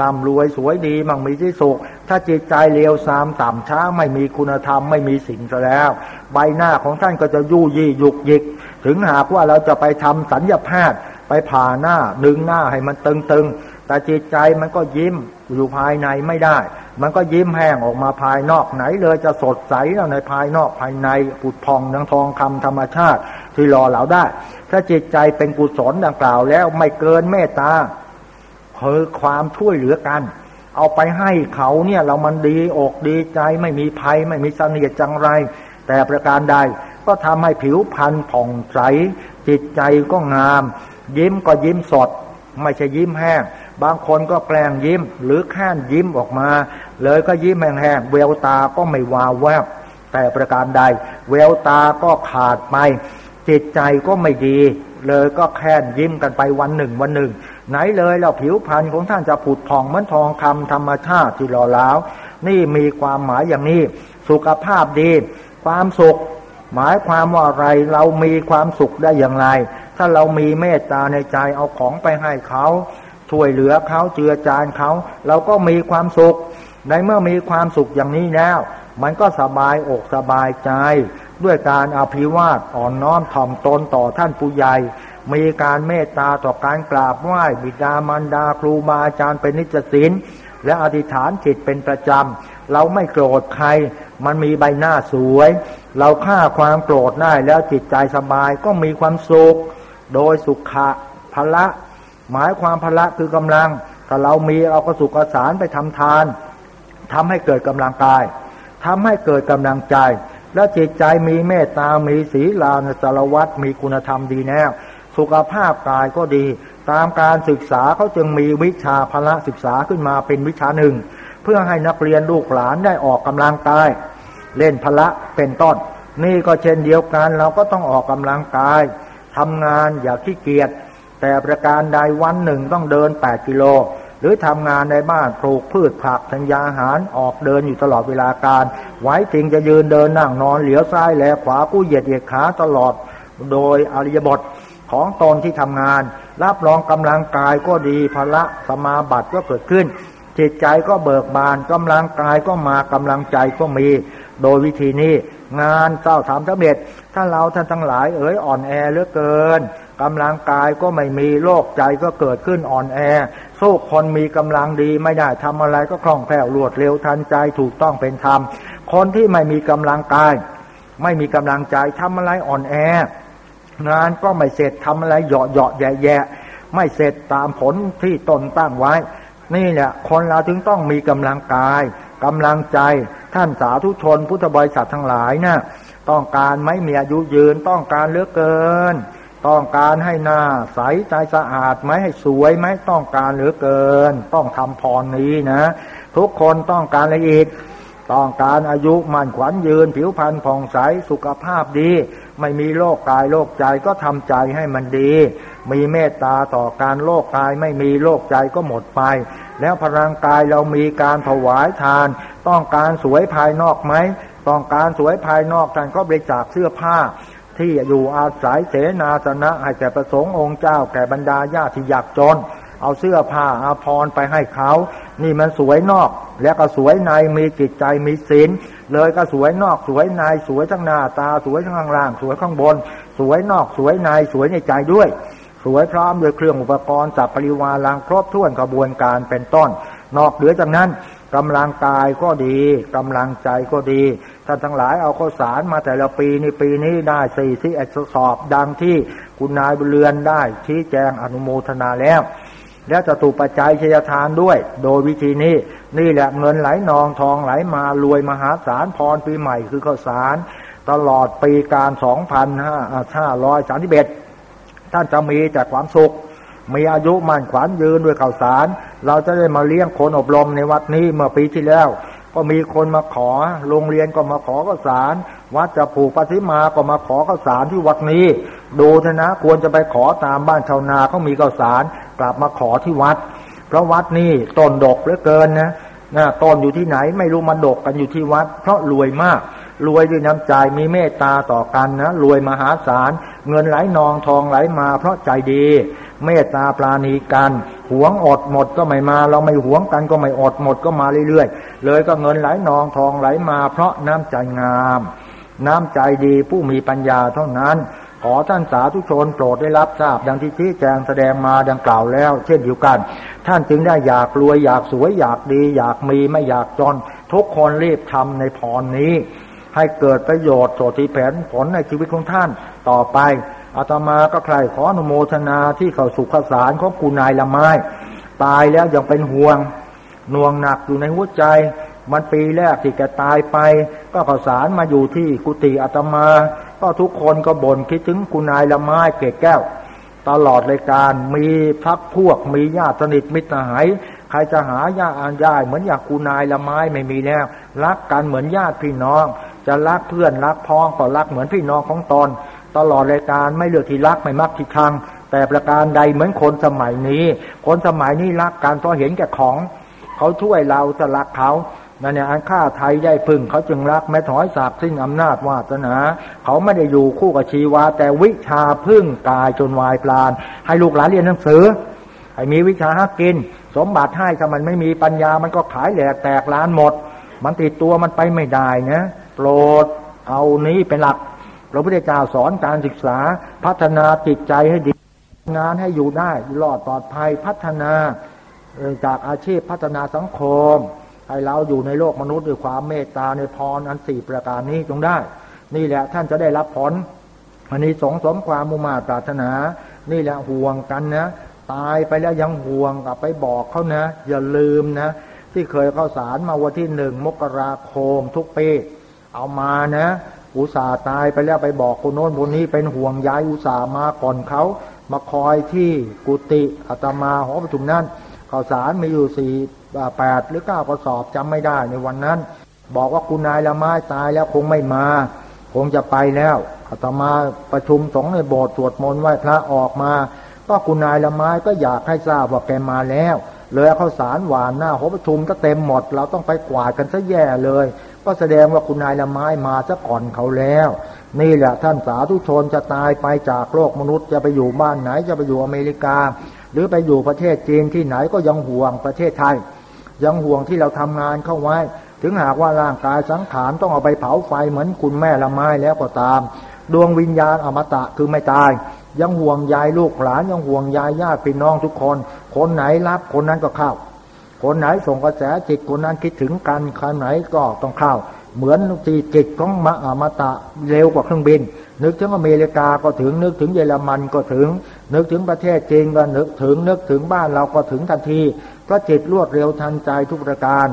ร่ำรวยสวยดีมั่งมีที่สุข ถ้าจิตใจเลวทรามต่ำช้าไม่มีคุณธรรมไม่มีสิ่งซะแล้ว ใบหน้าของท่านก็จะยู่ยี่ยุกยิก ถึงหากว่าเราจะไปทำสัญญาแพทย์ไปผ่าหน้าดึงหน้าให้มันตึงๆ แต่จิตใจมันก็ยิ้มอยู่ภายในไม่ได้ มันก็ยิ้มแห้งออกมาภายนอกไหนเลยจะสดใสในภายนอกภายในปุดพองดังทองคำธรรมชาติที่รอเราได้ ถ้าจิตใจเป็นกุศลดังกล่าวแล้วไม่เกินเมตตา คือความช่วยเหลือกัน เอาไปให้เขาเนี่ยเรามันดีอกดีใจไม่มีภัยไม่มีเสนียดจังไร แต่ประการใดก็ทำให้ผิวพรรณผ่องใสจิตใจก็งาม ยิ้มก็ยิ้มสด ไม่ใช่ยิ้มแห้ง บางคนก็แกล้งยิ้ม หรือแค่นยิ้มออกมา เลยก็ยิ้มแห้งๆเววตาก็ไม่วาวแวบ แต่ประการใดเววตาก็ขาดไปจิตใจก็ไม่ดี เลยก็แค่นยิ้มกันไปวันหนึ่งวันหนึ่ง ไหนเลยเราผิวพรรณของท่านจะผุดผ่องเหมือนทองคำธรรมชาติที่หล่อเหลานี่มีความหมายอย่างนี้ สุขภาพดี ความสุข หมายความว่าอะไรเรามีความสุขได้อย่างไร ถ้าเรามีเมตตาในใจเอาของไปให้เขาช่วยเหลือเขาเจือจานเขาเราก็มีความสุข ในเมื่อมีความสุขอย่างนี้แล้ว มันก็สบายอกสบายใจ ด้วยการอภิวาทอ่อนน้อมถ่อมตนต่อท่านผู้ใหญ่ มีการเมตตาต่อการกราบไหว้บิดามารดาครูบาอาจารย์เป็นนิจศินและอธิษฐานจิตเป็นประจำ เราไม่โกรธใคร มันมีใบหน้าสวย เราฆ่าความโกรธได้แล้วจิตใจสบายก็มีความสุข โดยสุขะพละ หมายความพละคือกำลัง ถ้าเรามีเราก็สุขสารไปทำทานทำให้เกิดกำลังกายทำให้เกิดกำลังใจ แล้วจิตใจมีเมตตา มีศีลานสารวัตรมีคุณธรรมดีแน่ สุขภาพกายก็ดี ตามการศึกษาเขาจึงมีวิชาพละศึกษาขึ้นมาเป็นวิชาหนึ่ง เพื่อให้นักเรียนลูกหลานได้ออกกำลังกาย เล่นพละเป็นต้น นี่ก็เช่นเดียวกันเราก็ต้องออกกำลังกายทำงานอย่าขี้เกียจแต่ประการใดวันหนึ่งต้องเดิน 8 กิโล หรือทำงานในบ้านปลูกพืชผักธัญญาอาหารออกเดินอยู่ตลอดเวลาการ ไว้จริงจะยืนเดินนั่งนอนเหลียวซ้ายแลขวากู้เหยียดเหยียดขาตลอด โดยอริยบท ของตนที่ทำงาน รับรองกำลังกายก็ดีพละสมาบัติก็เกิดขึ้น จิตใจก็เบิกบานกำลังกายก็มากำลังใจก็มี โดยวิธีนี้งานเจ้าถามสำเร็จถ้าเราท่านทั้งหลายเอ๋ยอ่อนแอเหลือเกินกำลังกายก็ไม่มีโรคใจก็เกิดขึ้นอ่อนแอสู้คนมีกำลังดีไม่ได้ทำอะไรก็คล่องแคล่วรวดเร็วทันใจถูกต้องเป็นธรรม คนที่ไม่มีกำลังกาย ไม่มีกำลังใจทำอะไรอ่อนแอ งานก็ไม่เสร็จทำอะไรเหยาะเหยาะแย่แย่ไม่เสร็จตามผลที่ตนตั้งไว้ นี่แหละคนเราถึงต้องมีกำลังกายกำลังใจท่านสาธุชนพุทธบริษัททั้งหลายนะ่ะต้องการไม่มีอายุยืนต้องการเลือกเกิน ต้องการให้หน้าใสใจสะอาดไหมให้สวยไหมต้องการเหลือเกิน ต้องทำพรนี้นะ ทุกคนต้องการอะไรอีกต้องการอายุมั่นขวัญยืน ผิวพรรณผ่องใสสุขภาพดี ไม่มีโรคกายโรคใจก็ทำใจให้มันดี มีเมตตาต่อการโรคกายไม่มีโรคใจก็หมดไป แล้วพลังกายเรามีการถวายทาน ต้องการสวยภายนอกไหมต้องการสวยภายนอกท่านก็บริจาคเสื้อผ้า ที่อยู่อาศัยเสนาสนะให้แก่ประสงค์องค์เจ้าแก่บรรดาญาติยากจน เอาเสื้อผ้าอาภรณ์ไปให้เขา นี่มันสวยนอก แล้วก็สวยในมีจิตใจมีศีลเลยก็สวยนอกสวยในสวยทั้งหน้าตาสวยทั้งข้างล่าง สวยข้างบน สวยนอกสวยในสวยในใจด้วย สวยพร้อมด้วยเครื่องอุปกรณ์จับปริวารังครบถ้วนกระบวนการเป็นต้น นอกเหนือจากนั้นกำลังกายก็ดี กำลังใจก็ดีท่านทั้งหลายเอาข้อสารมาแต่ละปีในปีนี้ได้สี่ที่เอกสอบดังที่คุณนายบุเรือนได้ชี้แจงอนุโมทนาแล้ว แล้วจะถูกปัจจัยเชยทานด้วย โดยวิธีนี้ นี่แหละเงินไหลนองทองไหลมารวยมหาศาลพรปีใหม่คือข้าวสาร ตลอดปีการสองพันห้าร้อยสามสิบเอ็ดท่านจะมีแต่ความสุข มีอายุมั่นขวัญยืนด้วยข่าวสาร เราจะได้มาเลี้ยงคนอบรมในวัดนี้เมื่อปีที่แล้ว ก็มีคนมาขอโรงเรียนก็มาขอข้าวสาร วัดจะผูกปฏิมาก็มาขอข้าวสารที่วัดนี้ ดูเถอะนะ ควรจะไปขอตามบ้านชาวนาเขามีข้าวสาร กลับมาขอที่วัด เพราะวัดนี่ต้นดกเหลือเกินนะนะต้นอยู่ที่ไหนไม่รู้มาดกกันอยู่ที่วัด เพราะรวยมาก รวยด้วยน้ำใจมีเมตตาต่อกันนะรวยมหาศาล เงินไหลนองทองไหลมา เพราะใจดี เมตตาปราณีกันหวงอดหมดก็ไม่มา เราไม่หวงกันก็ไม่อดหมดก็มาเรื่อยๆ เลยก็เงินไหลนองทองไหลมา เพราะน้ำใจงาม น้ำใจดีผู้มีปัญญาเท่านั้น ขอท่านสาธุชนโปรดได้รับทราบดังที่ชี้แจงแสดงมาดังกล่าวแล้ว เช่นเดียวกัน ท่านจึงได้อยากรวยอยากสวยอยากดี อยากมีไม่อยากจน ทุกคนรีบทำในพรนี้ ให้เกิดประโยชน์โสติแผนผลในชีวิตของท่านต่อไปอาตมาก็ใครขออนุโมทนาที่เขาสุขสารของกูนายละไม้ตายแล้วยังเป็นห่วงน่วงหนักอยู่ในหัวใจ มันปีแรกที่แกตายไป ก็ข่าวสารมาอยู่ที่กุฏิอาตมา ก็ทุกคนก็บ่นคิดถึงคุณนายละไม้เกศแก้ว ตลอดรายการมีพักพวกมีญาติสนิทมิตรหายใครจะหาญาติอันญาติเหมือนอย่างคุณนายละไม้ไม่มีแล้ว รักกันเหมือนญาติพี่น้อง จะรักเพื่อนรักพ้องก็รักเหมือนพี่น้องของตนตลอดรายการไม่เลือกที่รักไม่มักที่ชังแต่ประการใดเหมือนคนสมัยนี้ คนสมัยนี้รักกันเพราะเห็นแก่ของ เขาช่วยเราจะรักเขา นั่นเนี่ยอันฆ่าไทยได้พึ่งเขาจึงรักแม้ถอยสาบสิ้นอำนาจวาสนา เขาไม่ได้อยู่คู่กับชีวา แต่วิชาพึ่งกายจนวายปลาน ให้ลูกหลานเรียนหนังสือ ให้มีวิชาหากิน สมบัติให้ถ้ามันไม่มีปัญญามันก็ขายแหลกแตกล้านหมด มันติดตัวมันไปไม่ได้นะโปรดเอานี้เป็นหลักพระพุทธเจ้าสอนการศึกษาพัฒนาจิตใจให้ดีงานให้อยู่ได้รอดปลอดภัยพัฒนาจากอาชีพพัฒนาสังคม ให้เราอยู่ในโลกมนุษย์ด้วยความเมตตาในพรอันสี่ประการนี้จงได้ นี่แหละท่านจะได้รับผลอันนี้สงสมความมุมาตรารถนา นี่แหละห่วงกันนะ ตายไปแล้วยังห่วงกลับไปบอกเขานะ อย่าลืมนะ ที่เคยเข้าสารมาวันที่หนึ่งมกราคมทุกปีเอามานะ อุตส่าห์ตายไปแล้วไปบอกคนโน้นคนนี้เป็นห่วงย้ายอุตส่าห์มาก่อนเขามาคอยที่กุฏิอาตมาหอประชุมนั้นข่าวสารมีอยู่สี่ แปดหรือเก้ากระสอบจำไม่ได้ในวันนั้น บอกว่าคุณนายละไม้ตายแล้วคงไม่มา คงจะไปแล้วอาตมาประชุมสงฆ์ในโบสถ์สวดมนต์ไหว้พระออกมา ก็คุณนายละไม้ก็อยากให้ทราบว่าแกมาแล้วเลยข้าวสารหวานหน้าหอประชุมก็เต็มหมด เราต้องไปกวาดกันซะแย่เลย ก็แสดงว่าคุณนายละไม้มาซะก่อนเขาแล้ว นี่แหละท่านสาธุชนจะตายไปจากโลกมนุษย์จะไปอยู่บ้านไหนจะไปอยู่อเมริกา หรือไปอยู่ประเทศจีนที่ไหนก็ยังห่วงประเทศไทย ยังห่วงที่เราทำงานเข้าไว้ ถึงหากว่าร่างกายสังขารต้องเอาไปเผาไฟเหมือนคุณแม่ละไม้แล้วก็ตาม ดวงวิญญาณอมตะคือไม่ตาย ยังห่วงยายลูกหลานยังห่วงยายญาติพี่น้องทุกคน คนไหนรับคนนั้นก็เข้า คนไหนส่งกระแสจิตคนนั้นคิดถึงกันคนไหนก็ต้องเข้า เหมือนตีจิตของมะอมตะเร็วกว่าเครื่องบิน นึกถึงอเมริกาก็ถึงนึกถึงเยอรมันก็ถึง นึกถึงประเทศจีนก็นึกถึงนึกถึงบ้านเราก็ถึงทันทีพระจิตรวดเร็วทันใจทุกประการ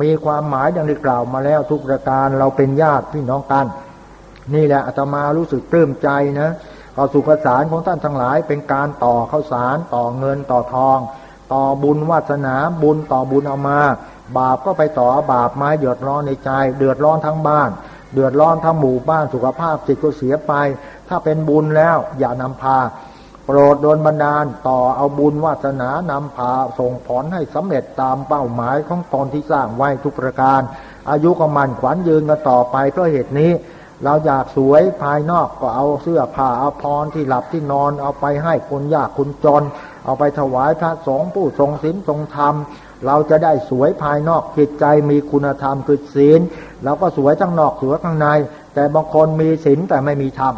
มีความหมายดังที่กล่าวมาแล้วทุกประการเราเป็นญาติพี่น้องกัน นี่แหละอาตมารู้สึกปลื้มใจนะต่อสุขสารของท่านทั้งหลาย เป็นการต่อข้าสารต่อเงินต่อทอง ต่อบุญวาสนาบุญต่อบุญเอามา บาปก็ไปต่อบาปไม้เดือดร้อนในใจ เดือดร้อนทั้งบ้าน เดือดร้อนทั้งหมู่บ้านสุขภาพจิตก็เสียไป ถ้าเป็นบุญแล้วอย่านำพา โปรดโดนบันดาลต่อเอาบุญวาสนานำพาส่งผลให้สำเร็จตามเป้าหมายของตนที่สร้างไว้ทุกประการ อายุก็มันขวัญยืนกันต่อไปเพราะเหตุนี้ เราอยากสวยภายนอกก็เอาเสื้อผ้าเอาพรที่หลับที่นอนเอาไปให้คนยากคนจน เอาไปถวายพระสงฆ์ผู้ทรงศีลทรงธรรม เราจะได้สวยภายนอกจิตใจมีคุณธรรมคือศีลเราก็สวยทั้งนอกสวยข้างใน แต่บางคนมีศีลแต่ไม่มีธรรม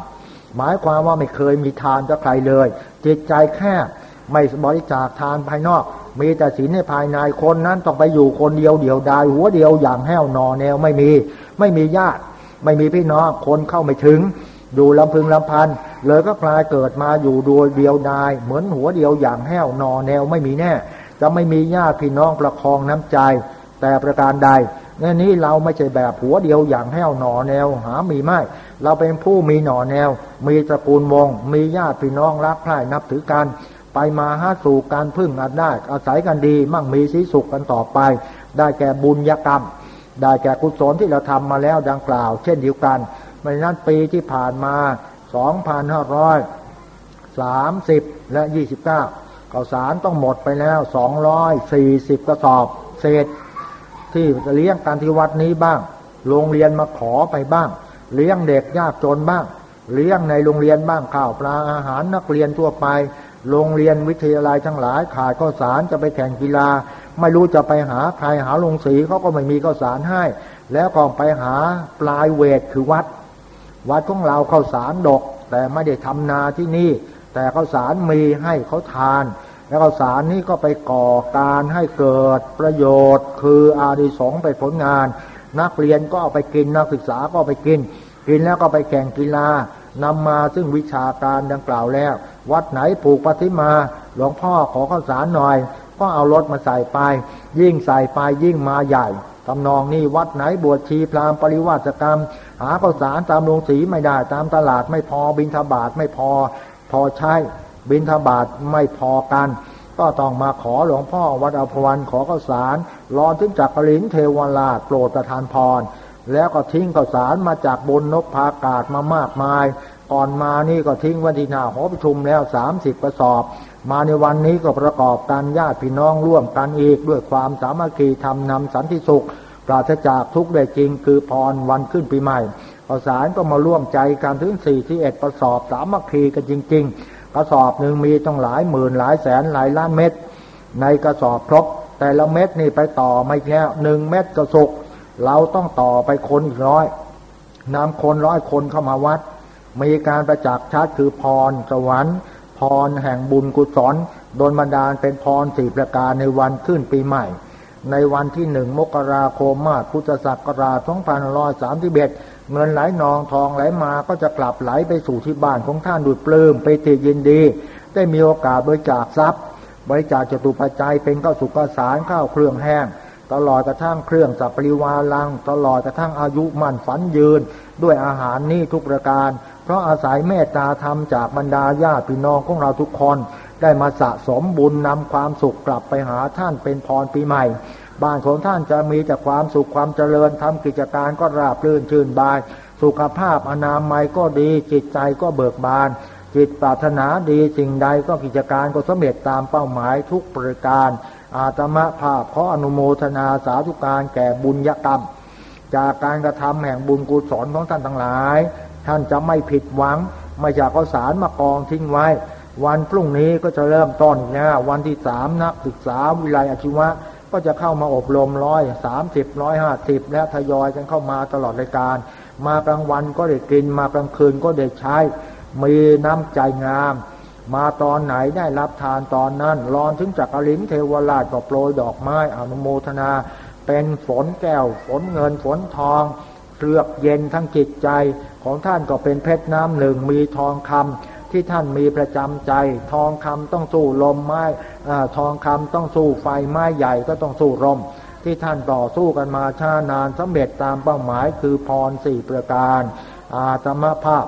หมายความว่าไม่เคยมีทานกับใครเลย จิตใจแค่ไม่บริจาคทานภายนอก มีแต่ศีลในภายในคนนั้นต้องไปอยู่คนเดียวเดียวดายหัวเดียวอย่างแห้วนอแนวไม่มีไม่มีญาติ ไม่มีพี่น้องคนเข้าไม่ถึง อยู่ลำพึงลำพันเลยก็กลายเกิดมาอยู่โดยเดียวดาย เหมือนหัวเดียวอย่างแห้วนอแนวไม่มีแน่ จะไม่มีญาติพี่น้องประคองน้ำใจ แต่ประการใดนี่นี้เราไม่ใช่แบบหัวเดียวอย่างแห้วนอแนวหามีไม่ เราเป็นผู้มีหน่อแนว มีตระกูลวง มีญาติพี่น้องรักใคร่นับถือกัน ไปมาหาสู่การพึ่งอาจได้ อาศัยกันดี มั่งมีสีสุขกันต่อไป ได้แก่บุญยกรรม ได้แก่กุศลที่เราทำมาแล้วดังกล่าว เช่นเดียวกันเพราะนั้นปีที่ผ่านมา2,530และ29ข้าวสารต้องหมดไปแล้ว240กระสอบเศษที่เลี้ยงการที่วัดนี้บ้าง โรงเรียนมาขอไปบ้าง เลี้ยงเด็กยากจนบ้าง เลี้ยงในโรงเรียนบ้างข้าวปลาอาหารนักเรียนทั่วไป โรงเรียนวิทยาลัยทั้งหลายขาดข้าวสารจะไปแข่งกีฬา ไม่รู้จะไปหาใครหาลงสีเขาก็ไม่มีข้าวสารให้ แล้วก็ไปหาปลายเวทคือวัด วัดของเราข้าวสารดก แต่ไม่ได้ทำนาที่นี่ แต่ข้าวสารมีให้เขาทานแล้วก็สารนี้ก็ไปก่อการให้เกิดประโยชน์ คืออาดิสงไปผลงาน นักเรียนก็เอาไปกินนักศึกษาก็ไปกิน กินแล้วก็ไปแข่งกีฬานำมาซึ่งวิชาการดังกล่าวแล้ว วัดไหนปลูกปฏิมาหลวงพ่อขอข้าวสารหน่อย ก็เอารถมาใส่ไป ยิ่งใส่ไปยิ่งมาใหญ่ตำนองนี่วัดไหนบวชชีพรามปริวาสกรรม หาข้าวสารตามโรงสีไม่ได้ ตามตลาดไม่พอบินทบาทไม่พอ พอใช้บินทบาทไม่พอกัน ก็ต้องมาขอหลวงพ่อวัดอภวันขอข้าวสารรอถึงจักรลินเทวราชโปรดประทานพร แล้วก็ทิ้งข้าวสารมาจากบนนกพากาศมามากมาย ก่อนมานี่ก็ทิ้งวันที่หน้าหอประชุมแล้วสามสิบกระสอบ มาในวันนี้ก็ประกอบการญาติพี่น้องร่วมกันอีกด้วยความสามัคคีทำนำสันติสุข ปราศจากทุกข์ได้จริงคือพรวันขึ้นปีใหม่ข้าวสารก็มาร่วมใจกันถึงสี่ที่เอ็ดกระสอบสามัคคีกันจริง ๆ กระสอบหนึ่งมีต้องหลายหมื่นหลายแสนหลายล้านเม็ดในกระสอบครบแต่ละเม็ดนี่ไปต่อไม่แค่หนึ่งเม็ดกระสุกเราต้องต่อไปคนอีกร้อยนำคนร้อยคนเข้ามาวัด มีการประจักษ์ชัดคือพรสวรรค์ พรแห่งบุญกุศลโดนบันดาลเป็นพรสี่ประการในวันขึ้นปีใหม่ ในวันที่หนึ่งมกราคมมาพุทธศักราช2531 เงินไหลนองทองไหลมาก็จะกลับไหลไปสู่ที่บ้านของท่านดุดปลื้มไปติยินดี ได้มีโอกาสบริจาคทรัพย์ บริจาคจตุปัจจัยเป็นข้าวสุกสารข้าวเครื่องแห้ง ตลอดกระทั่งเครื่องสับปริวาลัง ตลอดกระทั่งอายุมั่นฝันยืน ด้วยอาหารนี่ทุกประการ เพราะอาศัยเมตตาธรรมจากบรรดาญาติพี่น้องของเราทุกคน ได้มาสะสมบุญนำความสุขกลับไปหาท่านเป็นพรปีใหม่ บ้านของท่านจะมีแต่ความสุขความเจริญทำกิจการก็ราบรื่นชื่นบาน สุขภาพอนามัยก็ดีจิตใจก็เบิกบาน จิตปรารถนาดีสิ่งใดก็กิจการก็สำเร็จตามเป้าหมายทุกประการ อาตมภาพขออนุโมทนาสาธุการแก่บุญยกรรม จากการกระทำแห่งบุญกุศลของท่านทั้งหลาย ท่านจะไม่ผิดหวังไม่จากข้าวสารมากองทิ้งไว้ วันพรุ่งนี้ก็จะเริ่มต้นนะวันที่สามนักศึกษาวิไลอาชีวะ ก็จะเข้ามาอบรมร้อยสามสิบร้อยห้าสิบและทยอยกันเข้ามาตลอดรายการ มากลางวันก็ได้กินมากลางคืนก็ได้ใช้ มีน้ำใจงาม มาตอนไหนได้รับทานตอนนั้นรอนถึงจักรลิงเทวราชก็โปรยดอกไม้อนุโมทนา เป็นฝนแก้ว ฝนเงินฝนทองเลือกเย็นทั้งจิตใจของท่านก็เป็นเพชรน้ำหนึ่งมีทองคำ ที่ท่านมีประจำใจ ทองคำต้องสู้ลมไม้ทองคำต้องสู้ไฟไม้ใหญ่ก็ต้องสู้ลมที่ท่านต่อสู้กันมาช้านานสำเร็จตามเป้าหมายคือพรสี่ประการ อาตมภาพ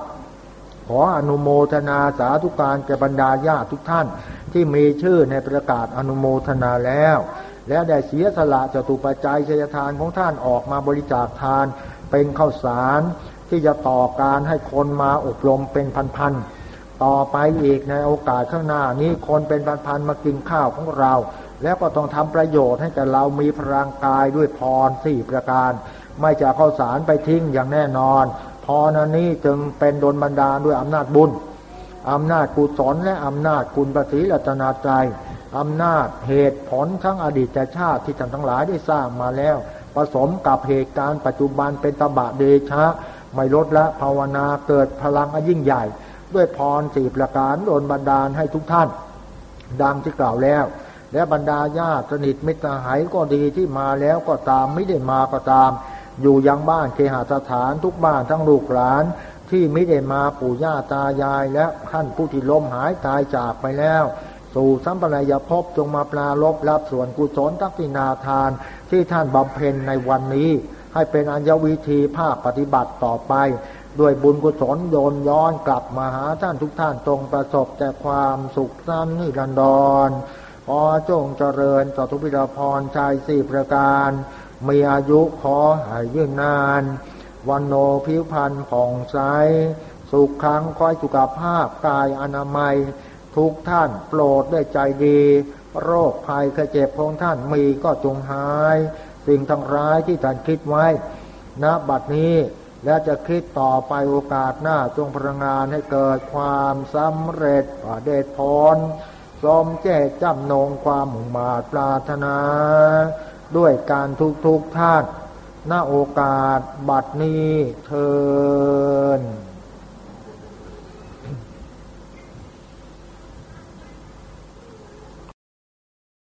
ขออนุโมทนาสาธุการแก่บรรดาญาติทุกท่าน ที่มีชื่อในประกาศอนุโมทนาแล้ว และได้เสียสละจตุปัจจัยชยทานของท่านออกมาบริจาคทานเป็นข้าวสารที่จะต่อการให้คนมาอบรมเป็นพันๆ ต่อไปอีกในโอกาสข้างหน้านี้คนเป็นพันๆมากินข้าวของเรา แล้วก็ต้องทำประโยชน์ให้แก่เรามีพลังกายด้วยพรสี่ประการ ไม่จะข้าวสารไปทิ้งอย่างแน่นอนพรนันนี้จึงเป็นโดนบันดาลด้วยอำนาจบุญอำนาจกุศลและอำนาจคุณปฏิรัตนาใจอำนาจเหตุผลทั้งอดีตชาติที่ท่านทั้งหลายได้สร้างมาแล้ว ผสมกับเหตุการณ์ปัจจุบันเป็นตบะเดชะ ไม่ลดละภาวนาเกิดพลังอันยิ่งใหญ่ ด้วยพรสี่ประการโดนบันดาลให้ทุกท่าน ดังที่กล่าวแล้ว และบรรดาญาติสนิทมิตรหายก็ดีที่มาแล้วก็ตามไม่ได้มาก็ตาม อยู่ยังบ้านเคหสถานทุกบ้านทั้งลูกหลานที่ไม่ได้มาปู่ย่าตายายและท่านผู้ที่ล้มหายตายจากไปแล้ว สู่สัมปรายภพจงมาปลาลบรับส่วนกุศลทักษินาทานที่ท่านบำเพ็ญในวันนี้ ให้เป็นอัญวิธีภาคปฏิบัติต่อไป ด้วยบุญกุศลโยนย้อนกลับมาหาท่านทุกท่านตรงประสบแต่ความสุขสั้นนิรันดรขอจงเจริญต่อทุพิรพรชายสี่ประการ มีอายุขอหายยืนนาน วันโนผิวพันธ์ผ่องใส สุขครั้งคอยสุขภาพกายอนามัย ทุกท่านโปรดได้ใจดี โรคภัยเคเจ็บของท่านมีก็จงหาย สิ่งทั้งร้ายที่ท่านคิดไว้ณบัดนี้ และจะคิดต่อไปโอกาสหน้าจงพลังงานให้เกิดความสำเร็จเดชพรสมเจตจำนงความมุ่งมาปรารถนา ด้วยการทุกทุกท่านณโอกาสบัดนี้เธอ